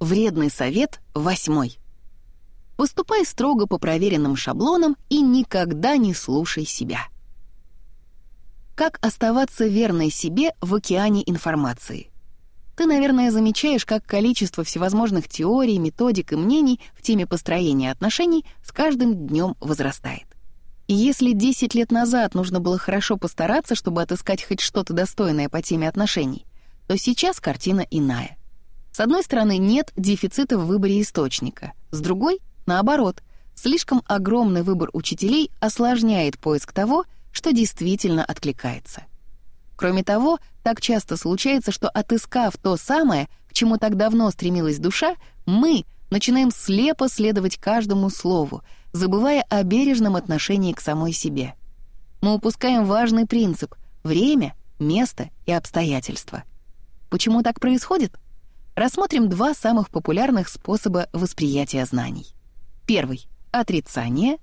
Вредный совет восьмой. Поступай строго по проверенным шаблонам и никогда не слушай себя. Как оставаться верной себе в океане информации? Ты, наверное, замечаешь, как количество всевозможных теорий, методик и мнений в теме построения отношений с каждым днем возрастает. И если 10 лет назад нужно было хорошо постараться, чтобы отыскать хоть что-то достойное по теме отношений, то сейчас картина иная. С одной стороны, нет дефицита в выборе источника, с другой — наоборот, слишком огромный выбор учителей осложняет поиск того, что действительно откликается. Кроме того, так часто случается, что отыскав то самое, к чему так давно стремилась душа, мы начинаем слепо следовать каждому слову, забывая о бережном отношении к самой себе. Мы упускаем важный принцип — время, место и обстоятельства. Почему так происходит? Рассмотрим два самых популярных способа восприятия знаний. Первый — отрицание,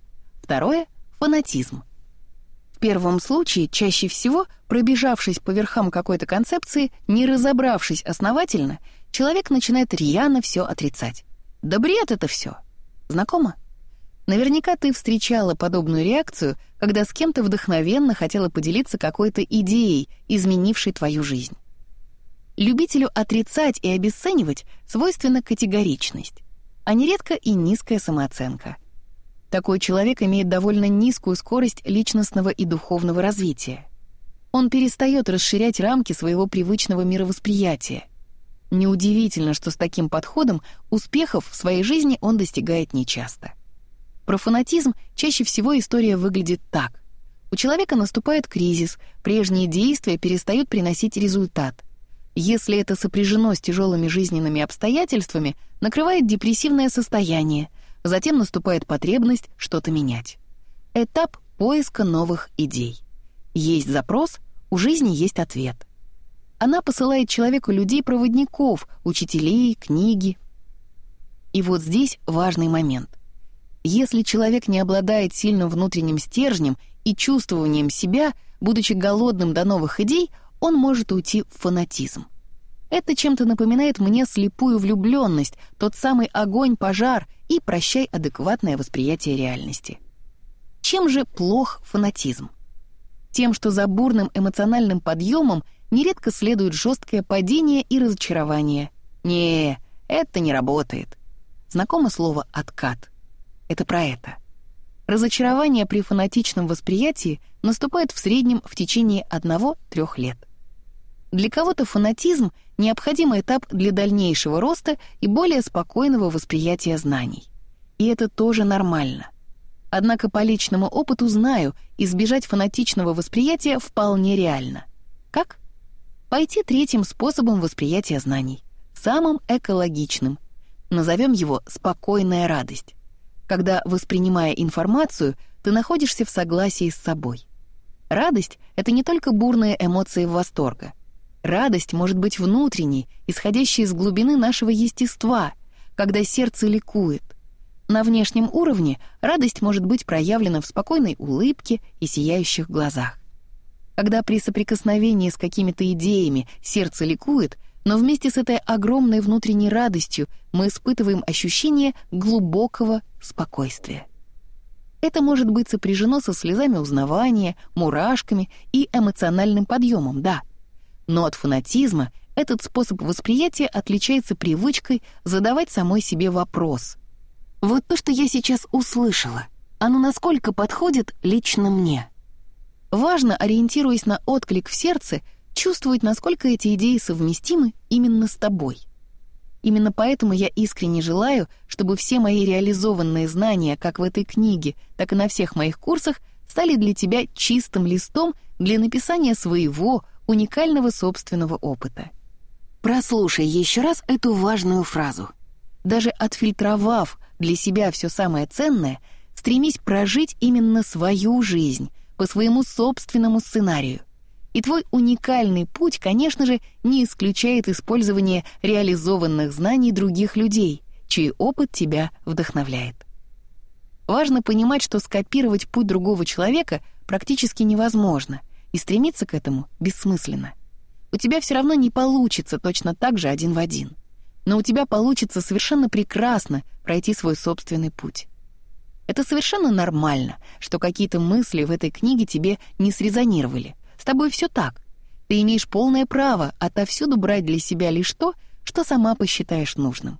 второе — фанатизм — в первом случае, чаще всего, пробежавшись по верхам какой-то концепции, не разобравшись основательно, человек начинает рьяно все отрицать. Да бред это все. Знакомо? Наверняка ты встречала подобную реакцию, когда с кем-то вдохновенно хотела поделиться какой-то идеей, изменившей твою жизнь. Любителю отрицать и обесценивать свойственна категоричность, а нередко и низкая самооценка — такой человек имеет довольно низкую скорость личностного и духовного развития. Он перестает расширять рамки своего привычного мировосприятия. Неудивительно, что с таким подходом успехов в своей жизни он достигает нечасто. Про фанатизм чаще всего история выглядит так. У человека наступает кризис, прежние действия перестают приносить результат. Если это сопряжено с тяжелыми жизненными обстоятельствами, накрывает депрессивное состояние — Затем наступает потребность что-то менять. Этап поиска новых идей. Есть запрос, у жизни есть ответ. Она посылает человеку людей-проводников, учителей, книги. И вот здесь важный момент. Если человек не обладает сильным внутренним стержнем и чувствованием себя, будучи голодным до новых идей, он может уйти в фанатизм. Это чем-то напоминает мне слепую влюбленность, тот самый огонь-пожар и прощай адекватное восприятие реальности. Чем же плох фанатизм? Тем, что за бурным эмоциональным подъемом нередко следует жесткое падение и разочарование. Не, это не работает. Знакомо слово «откат». Это про это. Разочарование при фанатичном восприятии наступает в среднем в течение одного-трех лет. Для кого-то фанатизм — необходимый этап для дальнейшего роста и более спокойного восприятия знаний. И это тоже нормально. Однако по личному опыту знаю, избежать фанатичного восприятия вполне реально. Как? Пойти третьим способом восприятия знаний, самым экологичным. Назовем его «спокойная радость». Когда, воспринимая информацию, ты находишься в согласии с собой. Радость — это не только бурные эмоции восторга — Радость может быть внутренней, исходящей из глубины нашего естества, когда сердце ликует. На внешнем уровне радость может быть проявлена в спокойной улыбке и сияющих глазах. Когда при соприкосновении с какими-то идеями сердце ликует, но вместе с этой огромной внутренней радостью мы испытываем ощущение глубокого спокойствия. Это может быть сопряжено со слезами узнавания, мурашками и эмоциональным подъемом, да — но от фанатизма этот способ восприятия отличается привычкой задавать самой себе вопрос. Вот то, что я сейчас услышала, оно насколько подходит лично мне? Важно, ориентируясь на отклик в сердце, чувствовать, насколько эти идеи совместимы именно с тобой. Именно поэтому я искренне желаю, чтобы все мои реализованные знания, как в этой книге, так и на всех моих курсах, стали для тебя чистым листом для написания своего, уникального собственного опыта. Прослушай еще раз эту важную фразу. Даже отфильтровав для себя все самое ценное, стремись прожить именно свою жизнь по своему собственному сценарию. И твой уникальный путь, конечно же, не исключает использование реализованных знаний других людей, чей опыт тебя вдохновляет. Важно понимать, что скопировать путь другого человека практически невозможно — и стремиться к этому бессмысленно. У тебя все равно не получится точно так же один в один. но у тебя получится совершенно прекрасно пройти свой собственный путь. Это совершенно нормально, что какие-то мысли в этой книге тебе не срезонировали. Тобой все так. Ты имеешь полное право отовсюду брать для себя лишь то, что сама посчитаешь нужным.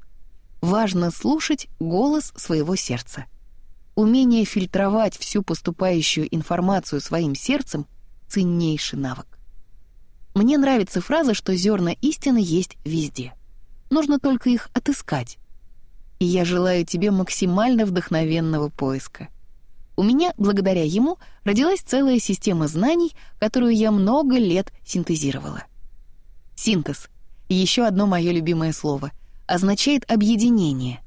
Важно слушать голос своего сердца. Умение фильтровать всю поступающую информацию своим сердцем — ценнейший навык. Мне нравится фраза, что зерна истины есть везде. Нужно только их отыскать. И я желаю тебе максимально вдохновенного поиска. У меня, благодаря ему, родилась целая система знаний, которую я много лет синтезировала. Синтез — еще одно мое любимое слово — означает объединение.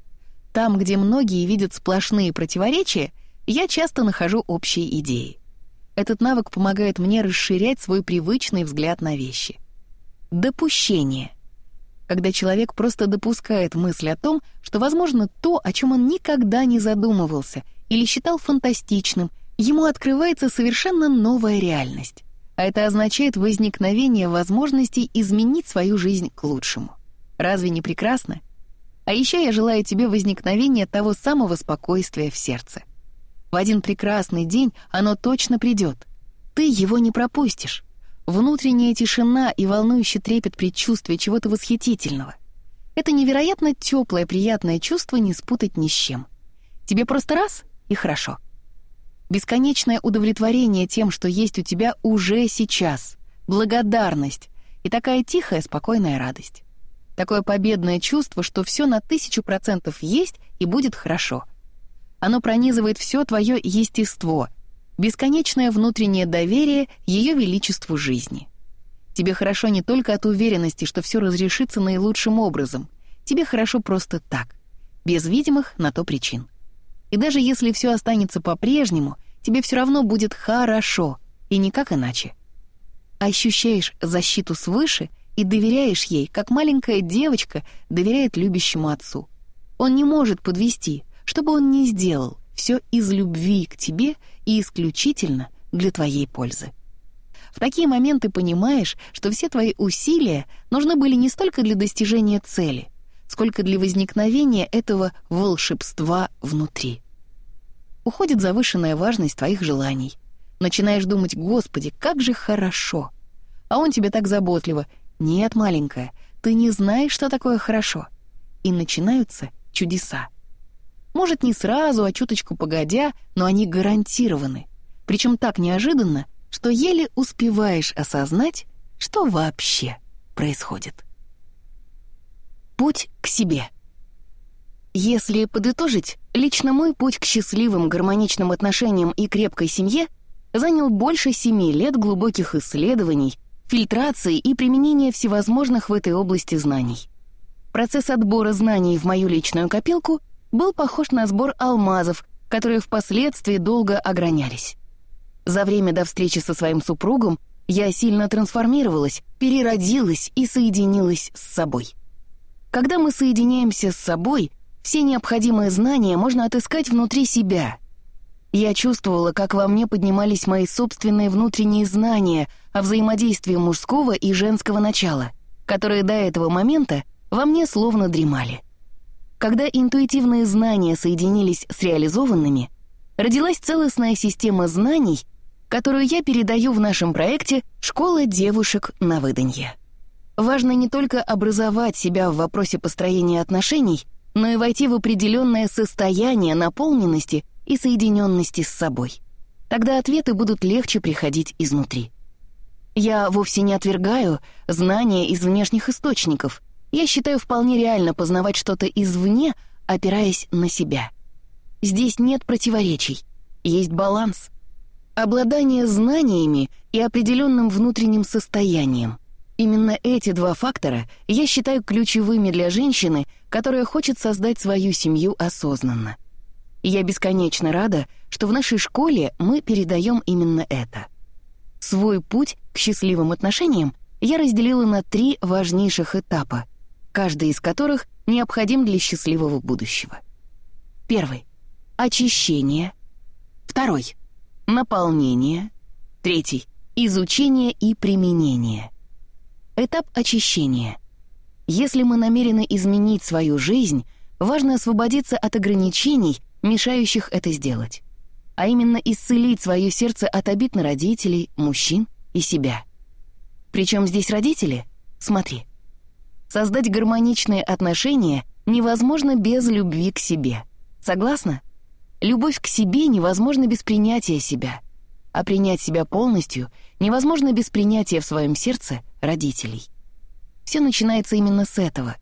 Там, где многие видят сплошные противоречия, я часто нахожу общие идеи. Этот навык помогает мне расширять свой привычный взгляд на вещи. Допущение. Когда человек просто допускает мысль о том, что возможно то, о чем он никогда не задумывался или считал фантастичным, ему открывается совершенно новая реальность. А это означает возникновение возможностей изменить свою жизнь к лучшему. Разве не прекрасно? А еще я желаю тебе возникновения того самого спокойствия в сердце. В один прекрасный день оно точно придет. Ты его не пропустишь. Внутренняя тишина и волнующий трепет предчувствия чего-то восхитительного. Это невероятно теплое, приятное чувство не спутать ни с чем. Тебе просто раз — и хорошо. Бесконечное удовлетворение тем, что есть у тебя уже сейчас. Благодарность и такая тихая, спокойная радость. Такое победное чувство, что все на тысячу процентов есть и будет хорошо — оно пронизывает все твое естество, бесконечное внутреннее доверие Ее Величеству жизни. Тебе хорошо не только от уверенности, что все разрешится наилучшим образом. Тебе хорошо просто так, без видимых на то причин. И даже если все останется по-прежнему, тебе все равно будет хорошо, и никак иначе. Ощущаешь защиту свыше и доверяешь ей, как маленькая девочка доверяет любящему отцу. Он не может подвести, что бы он ни сделал, все из любви к тебе и исключительно для твоей пользы. В такие моменты понимаешь, что все твои усилия нужны были не столько для достижения цели, сколько для возникновения этого волшебства внутри. Уходит завышенная важность твоих желаний. Начинаешь думать, «Господи, как же хорошо!» А он тебе так заботливо, «Нет, маленькая, ты не знаешь, что такое хорошо». И начинаются чудеса. Может, не сразу, а чуточку погодя, но они гарантированы. Причем так неожиданно, что еле успеваешь осознать, что вообще происходит. Путь к себе. Если подытожить, лично мой путь к счастливым, гармоничным отношениям и крепкой семье занял больше семи лет глубоких исследований, фильтрации и применения всевозможных в этой области знаний. Процесс отбора знаний в мою личную копилку был похож на сбор алмазов, которые впоследствии долго огранялись. За время до встречи со своим супругом я сильно трансформировалась, переродилась и соединилась с собой. Когда мы соединяемся с собой, все необходимые знания можно отыскать внутри себя. Я чувствовала, как во мне поднимались мои собственные внутренние знания о взаимодействии мужского и женского начала, которые до этого момента во мне словно дремали. Когда интуитивные знания соединились с реализованными, родилась целостная система знаний, которую я передаю в нашем проекте «Школа девушек на выданье». Важно не только образовать себя в вопросе построения отношений, но и войти в определенное состояние наполненности и соединенности с собой. Тогда ответы будут легче приходить изнутри. Я вовсе не отвергаю знания из внешних источников — я считаю вполне реально познавать что-то извне, опираясь на себя. Здесь нет противоречий, есть баланс. Обладание знаниями и определенным внутренним состоянием. Именно эти два фактора я считаю ключевыми для женщины, которая хочет создать свою семью осознанно. Я бесконечно рада, что в нашей школе мы передаем именно это. Свой путь к счастливым отношениям я разделила на три важнейших этапа — каждый из которых необходим для счастливого будущего. Первый — очищение. Второй — наполнение. Третий — изучение и применение. Этап очищения. Если мы намерены изменить свою жизнь, важно освободиться от ограничений, мешающих это сделать, а именно исцелить свое сердце от обид на родителей, мужчин и себя. Причем здесь родители? Смотри. Создать гармоничные отношения невозможно без любви к себе. Согласна? Любовь к себе невозможна без принятия себя, а принять себя полностью невозможно без принятия в своем сердце родителей. Все начинается именно с этого.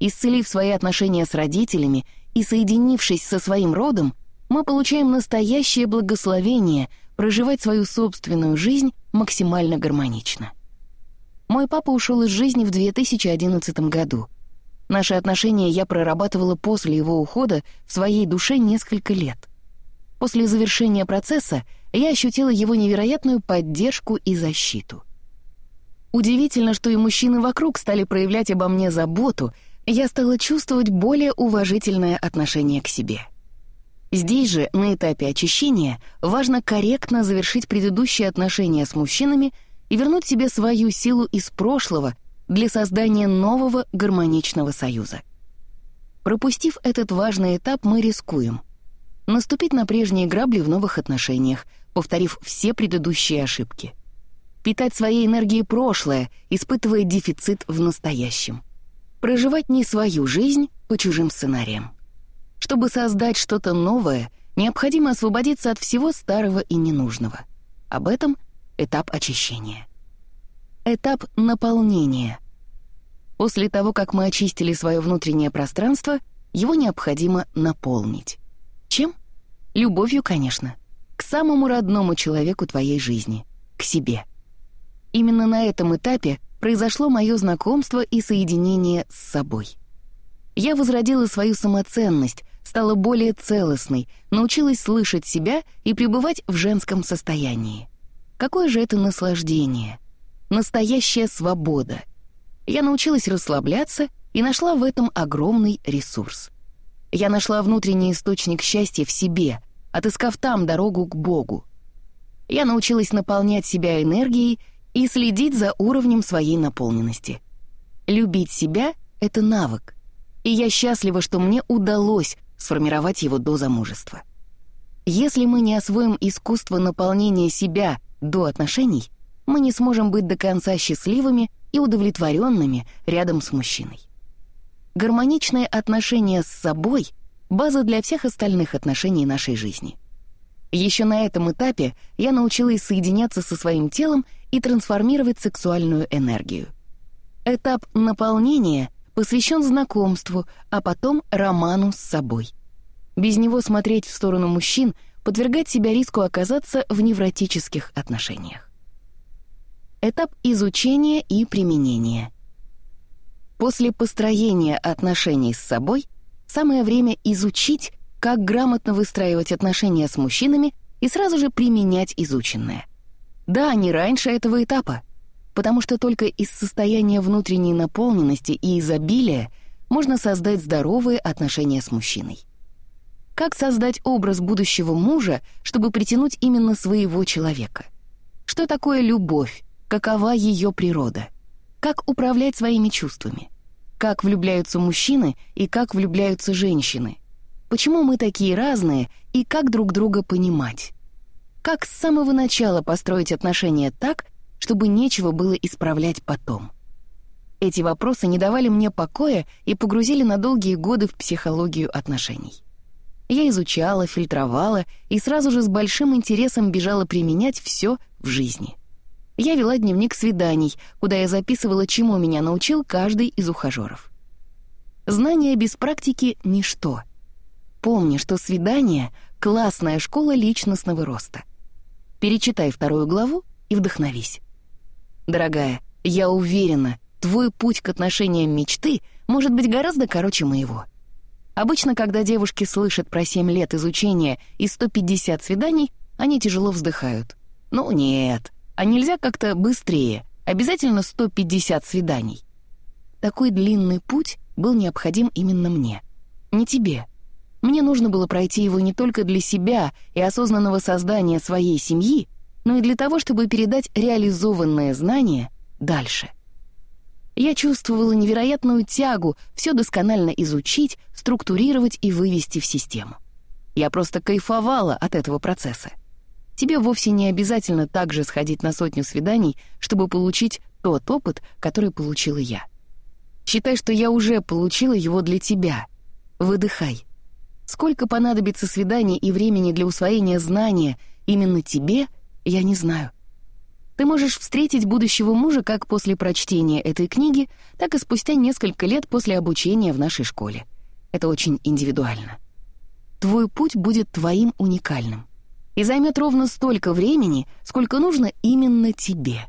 Исцелив свои отношения с родителями и соединившись со своим родом, мы получаем настоящее благословение проживать свою собственную жизнь максимально гармонично. Мой папа ушел из жизни в 2011 году. Наши отношения я прорабатывала после его ухода в своей душе несколько лет. После завершения процесса я ощутила его невероятную поддержку и защиту. Удивительно, что и мужчины вокруг стали проявлять обо мне заботу, я стала чувствовать более уважительное отношение к себе. Здесь же, на этапе очищения, важно корректно завершить предыдущие отношения с мужчинами — и вернуть себе свою силу из прошлого для создания нового гармоничного союза. Пропустив этот важный этап, мы рискуем. Наступить на прежние грабли в новых отношениях, повторив все предыдущие ошибки. Питать своей энергией прошлое, испытывая дефицит в настоящем. Проживать не свою жизнь по чужим сценариям. Чтобы создать что-то новое, необходимо освободиться от всего старого и ненужного. Об этом — этап очищения. Этап наполнения. После того, как мы очистили свое внутреннее пространство, его необходимо наполнить. Чем? Любовью, конечно. К самому родному человеку твоей жизни. К себе. Именно на этом этапе произошло мое знакомство и соединение с собой. Я возродила свою самоценность, стала более целостной, научилась слышать себя и пребывать в женском состоянии. Какое же это наслаждение! Настоящая свобода! Я научилась расслабляться и нашла в этом огромный ресурс. Я нашла внутренний источник счастья в себе, отыскав там дорогу к Богу. Я научилась наполнять себя энергией и следить за уровнем своей наполненности. Любить себя — это навык, и я счастлива, что мне удалось сформировать его до замужества. Если мы не освоим искусство наполнения себя до отношений, мы не сможем быть до конца счастливыми и удовлетворенными рядом с мужчиной. Гармоничные отношения с собой — база для всех остальных отношений нашей жизни. Еще на этом этапе я научилась соединяться со своим телом и трансформировать сексуальную энергию. Этап наполнения посвящен знакомству, а потом роману с собой. Без него смотреть в сторону мужчин — подвергать себя риску оказаться в невротических отношениях. Этап изучения и применения. После построения отношений с собой самое время изучить, как грамотно выстраивать отношения с мужчинами и сразу же применять изученное. Да, не раньше этого этапа, потому что только из состояния внутренней наполненности и изобилия можно создать здоровые отношения с мужчиной. Как создать образ будущего мужа, чтобы притянуть именно своего человека? Что такое любовь? Какова ее природа? Как управлять своими чувствами? Как влюбляются мужчины и как влюбляются женщины? Почему мы такие разные и как друг друга понимать? Как с самого начала построить отношения так, чтобы нечего было исправлять потом? Эти вопросы не давали мне покоя и погрузили на долгие годы в психологию отношений. Я изучала, фильтровала и сразу же с большим интересом бежала применять все в жизни. Я вела дневник свиданий, куда я записывала, чему меня научил каждый из ухажеров. Знания без практики — ничто. Помни, что свидание — классная школа личностного роста. Перечитай вторую главу и вдохновись. Дорогая, я уверена, твой путь к отношениям мечты может быть гораздо короче моего — Обычно, когда девушки слышат про 7 лет изучения и 150 свиданий, они тяжело вздыхают. Ну нет, а нельзя как-то быстрее, обязательно 150 свиданий. Такой длинный путь был необходим именно мне, не тебе. Мне нужно было пройти его не только для себя и осознанного создания своей семьи, но и для того, чтобы передать реализованное знание дальше. Я чувствовала невероятную тягу все досконально изучить, структурировать и вывести в систему. Я просто кайфовала от этого процесса. Тебе вовсе не обязательно также сходить на сотню свиданий, чтобы получить тот опыт, который получила я. Считай, что я уже получила его для тебя. Выдыхай. Сколько понадобится свиданий и времени для усвоения знания именно тебе, я не знаю. Ты можешь встретить будущего мужа как после прочтения этой книги, так и спустя несколько лет после обучения в нашей школе. Это очень индивидуально. Твой путь будет твоим уникальным и займет ровно столько времени, сколько нужно именно тебе.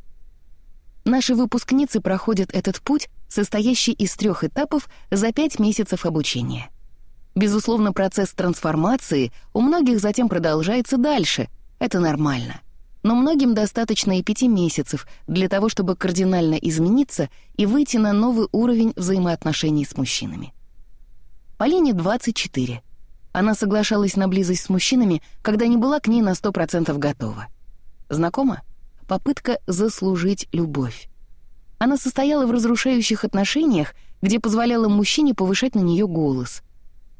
Наши выпускницы проходят этот путь, состоящий из трех этапов, за пять месяцев обучения. Безусловно, процесс трансформации у многих затем продолжается дальше, это нормально. Но многим достаточно и пяти месяцев для того, чтобы кардинально измениться и выйти на новый уровень взаимоотношений с мужчинами. Полине 24. Она соглашалась на близость с мужчинами, когда не была к ней на 100% готова. Знакома? Попытка заслужить любовь. Она состояла в разрушающих отношениях, где позволяла мужчине повышать на нее голос.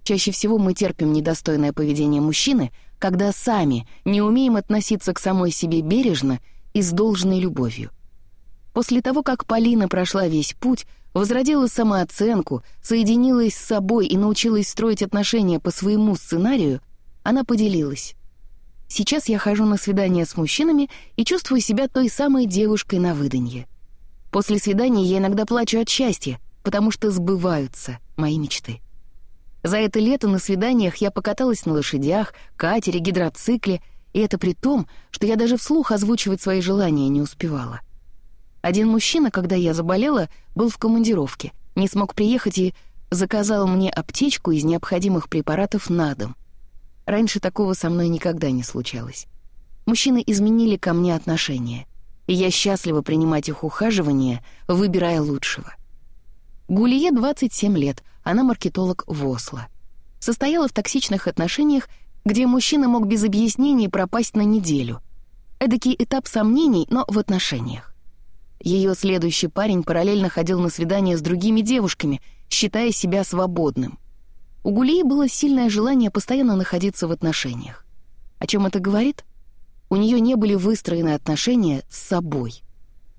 Чаще всего мы терпим недостойное поведение мужчины, когда сами не умеем относиться к самой себе бережно и с должной любовью. После того, как Полина прошла весь путь, возродила самооценку, соединилась с собой и научилась строить отношения по своему сценарию, она поделилась. Сейчас я хожу на свидания с мужчинами и чувствую себя той самой девушкой на выданье. После свидания я иногда плачу от счастья, потому что сбываются мои мечты. За это лето на свиданиях я покаталась на лошадях, катере, гидроцикле, и это при том, что я даже вслух озвучивать свои желания не успевала. Один мужчина, когда я заболела, был в командировке, не смог приехать и заказал мне аптечку из необходимых препаратов на дом. Раньше такого со мной никогда не случалось. Мужчины изменили ко мне отношение, и я счастлива принимать их ухаживание, выбирая лучшего. Гулие 27 лет, она маркетолог в Осло. Состояла в токсичных отношениях, где мужчина мог без объяснений пропасть на неделю. Эдакий этап сомнений, но в отношениях. Ее следующий парень параллельно ходил на свидания с другими девушками, считая себя свободным. У Гулии было сильное желание постоянно находиться в отношениях. О чем это говорит? У нее не были выстроены отношения с собой.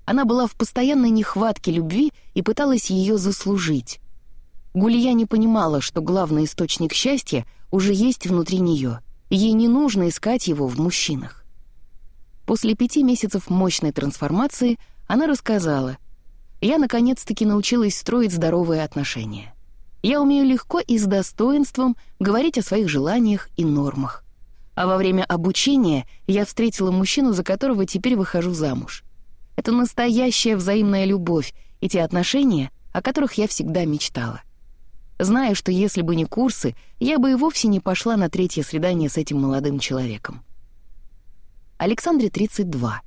Она была в постоянной нехватке любви и пыталась ее заслужить. Гулия не понимала, что главный источник счастья уже есть внутри нее. Ей не нужно искать его в мужчинах. После пяти месяцев мощной трансформации — она рассказала. «Я наконец-таки научилась строить здоровые отношения. Я умею легко и с достоинством говорить о своих желаниях и нормах. А во время обучения я встретила мужчину, за которого теперь выхожу замуж. Это настоящая взаимная любовь и те отношения, о которых я всегда мечтала. Знаю, что если бы не курсы, я бы и вовсе не пошла на третье свидание с этим молодым человеком. Александре 32.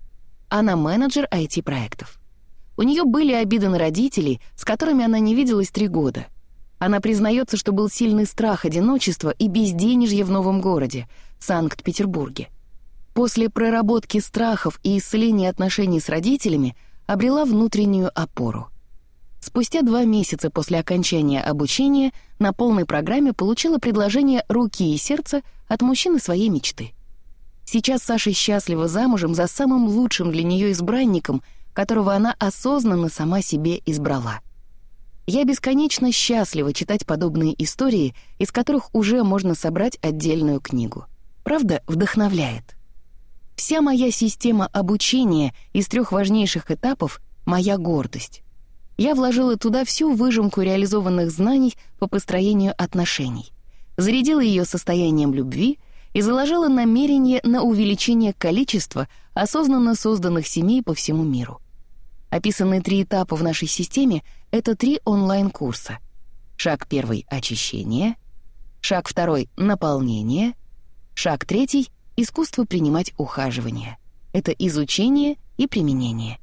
Она менеджер IT-проектов. У нее были обиды на родителей, с которыми она не виделась три года. Она признается, что был сильный страх одиночества и безденежья в новом городе, Санкт-Петербурге. После проработки страхов и исцеления отношений с родителями обрела внутреннюю опору. Спустя два месяца после окончания обучения на полной программе получила предложение руки и сердца от мужчины своей мечты. Сейчас Саша счастлива замужем за самым лучшим для нее избранником, которого она осознанно сама себе избрала. Я бесконечно счастлива читать подобные истории, из которых уже можно собрать отдельную книгу. Правда, вдохновляет. Вся моя система обучения из трех важнейших этапов — моя гордость. Я вложила туда всю выжимку реализованных знаний по построению отношений, зарядила ее состоянием любви — и заложила намерение на увеличение количества осознанно созданных семей по всему миру. Описанные три этапа в нашей системе — это три онлайн-курса. Шаг первый — очищение, шаг второй — наполнение, шаг третий — искусство принимать ухаживание. Это изучение и применение.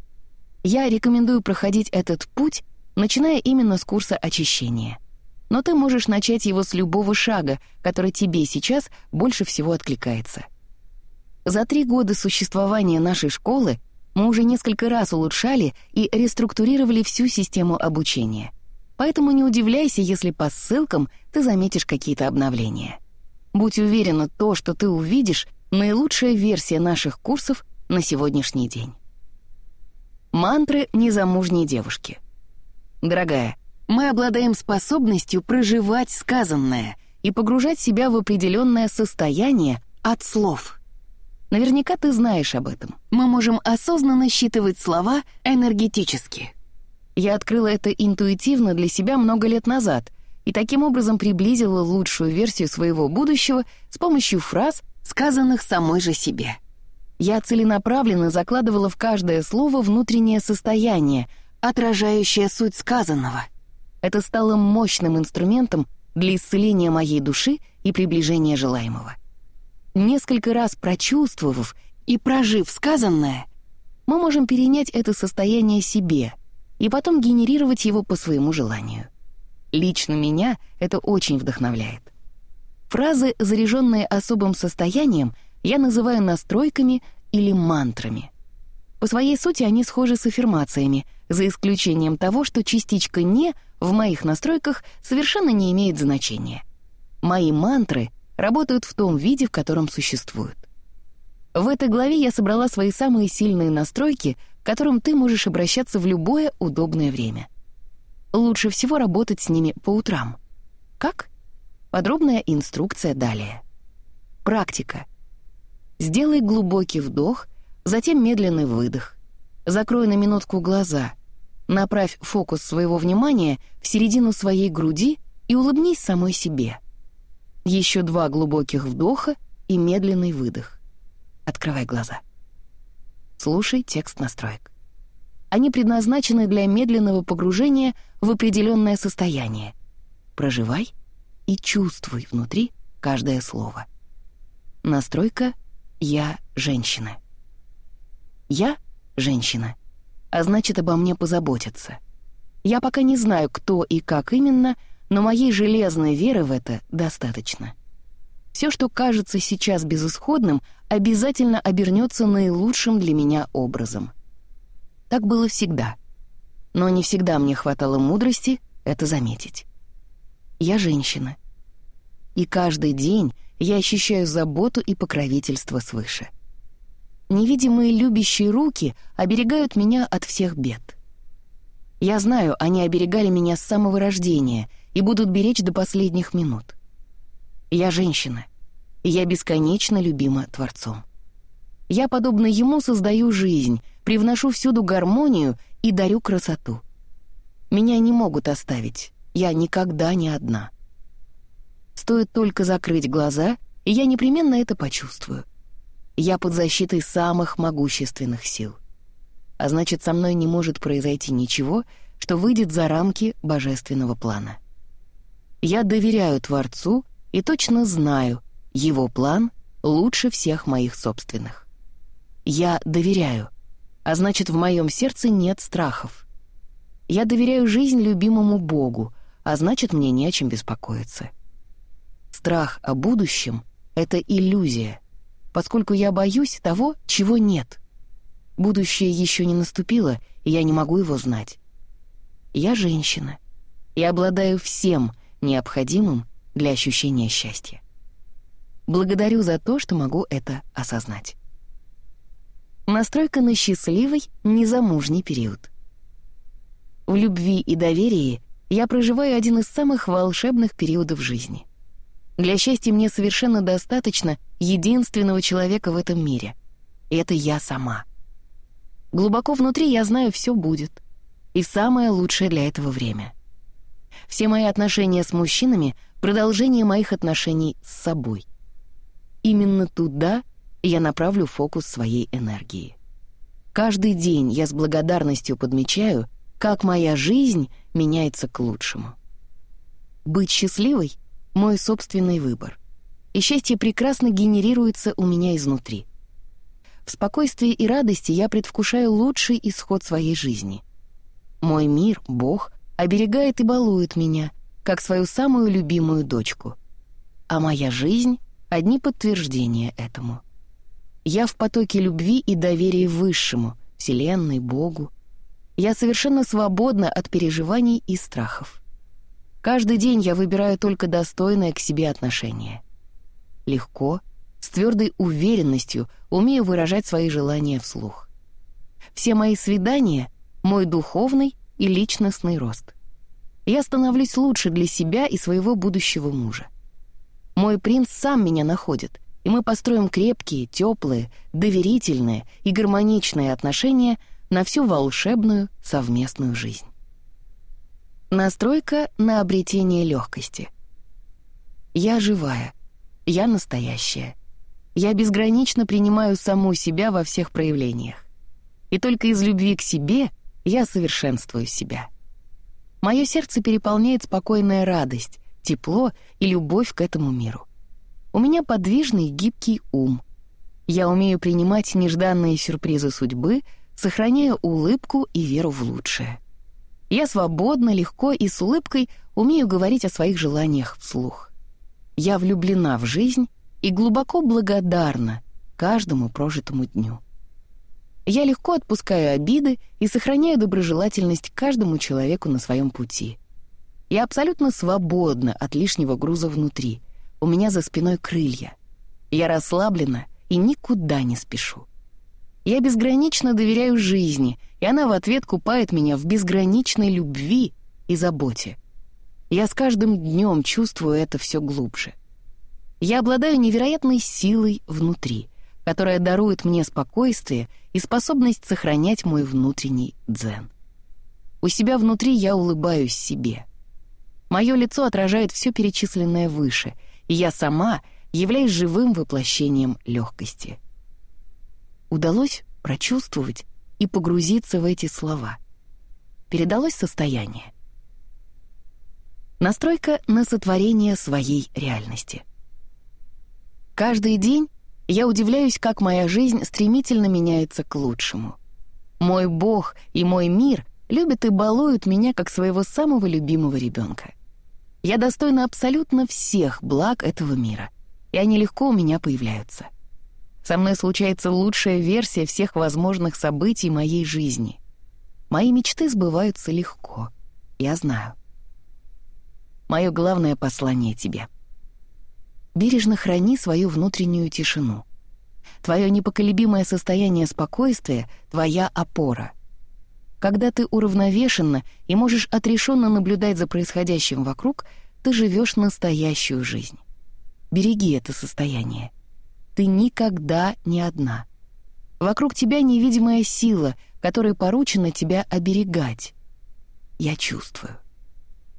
Я рекомендую проходить этот путь, начиная именно с курса очищения — но ты можешь начать его с любого шага, который тебе сейчас больше всего откликается. За три года существования нашей школы Мы уже несколько раз улучшали и реструктурировали всю систему обучения. Поэтому не удивляйся, если по ссылкам ты заметишь какие-то обновления. Будь уверена, то, что ты увидишь, наилучшая версия наших курсов на сегодняшний день. Мантры незамужней девушки. Дорогая, мы обладаем способностью проживать сказанное и погружать себя в определенное состояние от слов. Наверняка ты знаешь об этом. Мы можем осознанно считывать слова энергетически. Я открыла это интуитивно для себя много лет назад и таким образом приблизила лучшую версию своего будущего с помощью фраз, сказанных самой же себе. Я целенаправленно закладывала в каждое слово внутреннее состояние, отражающее суть сказанного. Это стало мощным инструментом для исцеления моей души и приближения желаемого. Несколько раз прочувствовав и прожив сказанное, мы можем перенять это состояние себе и потом генерировать его по своему желанию. Лично меня это очень вдохновляет. Фразы, заряженные особым состоянием, я называю настройками или мантрами. По своей сути они схожи с аффирмациями, за исключением того, что частичка «не» в моих настройках совершенно не имеет значения. Мои мантры работают в том виде, в котором существуют. В этой главе я собрала свои самые сильные настройки, к которым ты можешь обращаться в любое удобное время. Лучше всего работать с ними по утрам. Как? Подробная инструкция далее. Практика. Сделай глубокий вдох, затем медленный выдох. Закрой на минутку глаза. Направь фокус своего внимания в середину своей груди и улыбнись самой себе. Еще два глубоких вдоха и медленный выдох. Открывай глаза. Слушай текст настроек. Они предназначены для медленного погружения в определенное состояние. Проживай и чувствуй внутри каждое слово. Настройка «Я женщина». «Я женщина», а значит, обо мне позаботятся. Я пока не знаю, кто и как именно, но моей железной веры в это достаточно. Все, что кажется сейчас безысходным, обязательно обернется наилучшим для меня образом. Так было всегда. Но не всегда мне хватало мудрости это заметить. Я женщина. И каждый день я ощущаю заботу и покровительство свыше. Невидимые любящие руки оберегают меня от всех бед. Я знаю, они оберегали меня с самого рождения и будут беречь до последних минут. Я женщина, и я бесконечно любима Творцом. Я, подобно ему, создаю жизнь, привношу всюду гармонию и дарю красоту. Меня не могут оставить, я никогда не одна. Стоит только закрыть глаза, и я непременно это почувствую. Я под защитой самых могущественных сил. А значит, со мной не может произойти ничего, что выйдет за рамки божественного плана. Я доверяю Творцу и точно знаю, его план лучше всех моих собственных. Я доверяю, а значит, в моем сердце нет страхов. Я доверяю жизнь любимому Богу, а значит, мне не о чем беспокоиться. Страх о будущем — это иллюзия, поскольку я боюсь того, чего нет. Будущее еще не наступило, и я не могу его знать. Я женщина и обладаю всем необходимым для ощущения счастья. Благодарю за то, что могу это осознать. Настройка на счастливый, незамужний период. В любви и доверии я проживаю один из самых волшебных периодов жизни — для счастья мне совершенно достаточно единственного человека в этом мире. Это я сама. Глубоко внутри я знаю, все будет. И самое лучшее для этого время. Все мои отношения с мужчинами — продолжение моих отношений с собой. Именно туда я направлю фокус своей энергии. Каждый день я с благодарностью подмечаю, как моя жизнь меняется к лучшему. Быть счастливой — мой собственный выбор. И счастье прекрасно генерируется у меня изнутри. В спокойствии и радости я предвкушаю лучший исход своей жизни. Мой мир, Бог, оберегает и балует меня, как свою самую любимую дочку. А моя жизнь — одни подтверждения этому. Я в потоке любви и доверия Высшему, Вселенной, Богу. Я совершенно свободна от переживаний и страхов. Каждый день я выбираю только достойное к себе отношение. Легко, с твердой уверенностью умею выражать свои желания вслух. Все мои свидания — мой духовный и личностный рост. Я становлюсь лучше для себя и своего будущего мужа. Мой принц сам меня находит, и мы построим крепкие, теплые, доверительные и гармоничные отношения на всю волшебную совместную жизнь. Настройка на обретение легкости. Я живая, я настоящая. Я безгранично принимаю саму себя во всех проявлениях. И только из любви к себе я совершенствую себя. Мое сердце переполняет спокойная радость, тепло и любовь к этому миру. У меня подвижный гибкий ум. Я умею принимать нежданные сюрпризы судьбы, сохраняя улыбку и веру в лучшее. Я свободно, легко и с улыбкой умею говорить о своих желаниях вслух. Я влюблена в жизнь и глубоко благодарна каждому прожитому дню. Я легко отпускаю обиды и сохраняю доброжелательность каждому человеку на своем пути. Я абсолютно свободна от лишнего груза внутри. У меня за спиной крылья. Я расслаблена и никуда не спешу. Я безгранично доверяю жизни, и она в ответ купает меня в безграничной любви и заботе. Я с каждым днем чувствую это все глубже. Я обладаю невероятной силой внутри, которая дарует мне спокойствие и способность сохранять мой внутренний дзен. У себя внутри я улыбаюсь себе. Мое лицо отражает все перечисленное выше, и я сама являюсь живым воплощением легкости — удалось прочувствовать и погрузиться в эти слова. Передалось состояние. Настройка на сотворение своей реальности. Каждый день я удивляюсь, как моя жизнь стремительно меняется к лучшему. Мой Бог и мой мир любят и балуют меня как своего самого любимого ребенка. Я достойна абсолютно всех благ этого мира, и они легко у меня появляются. Со мной случается лучшая версия всех возможных событий моей жизни. Мои мечты сбываются легко. Я знаю. Мое главное послание тебе. Бережно храни свою внутреннюю тишину. Твое непоколебимое состояние спокойствия — твоя опора. Когда ты уравновешенно и можешь отрешенно наблюдать за происходящим вокруг, ты живешь настоящую жизнь. Береги это состояние. Ты никогда не одна. Вокруг тебя невидимая сила, которой поручено тебя оберегать. Я чувствую.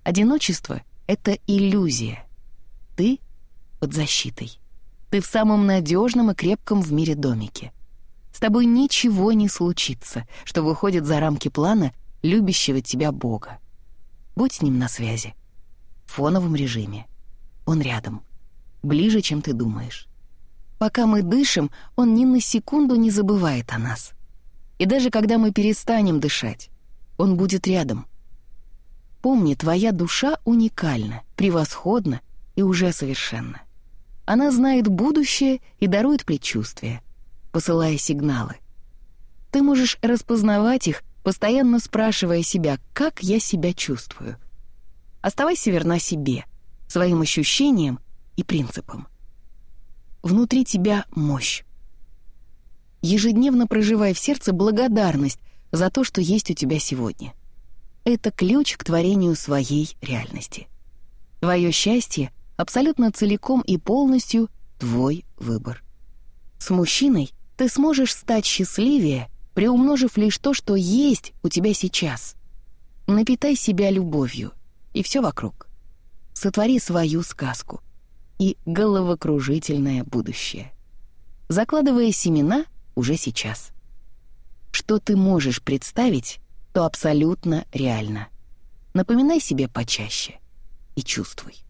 Одиночество — это иллюзия. Ты под защитой. Ты в самом надежном и крепком в мире домике. С тобой ничего не случится, что выходит за рамки плана любящего тебя Бога. Будь с ним на связи. В фоновом режиме. Он рядом. Ближе, чем ты думаешь. Пока мы дышим, он ни на секунду не забывает о нас. И даже когда мы перестанем дышать, он будет рядом. Помни, твоя душа уникальна, превосходна и уже совершенна. Она знает будущее и дарует предчувствия, посылая сигналы. Ты можешь распознавать их, постоянно спрашивая себя, как я себя чувствую. Оставайся верна себе, своим ощущениям и принципам. Внутри тебя мощь. Ежедневно проживай в сердце благодарность за то, что есть у тебя сегодня. Это ключ к творению своей реальности. Твое счастье абсолютно целиком и полностью твой выбор. С мужчиной ты сможешь стать счастливее, приумножив лишь то, что есть у тебя сейчас. Напитай себя любовью, и все вокруг. Сотвори свою сказку и головокружительное будущее. Закладывая семена уже сейчас. Что ты можешь представить, то абсолютно реально. Напоминай себе почаще и чувствуй.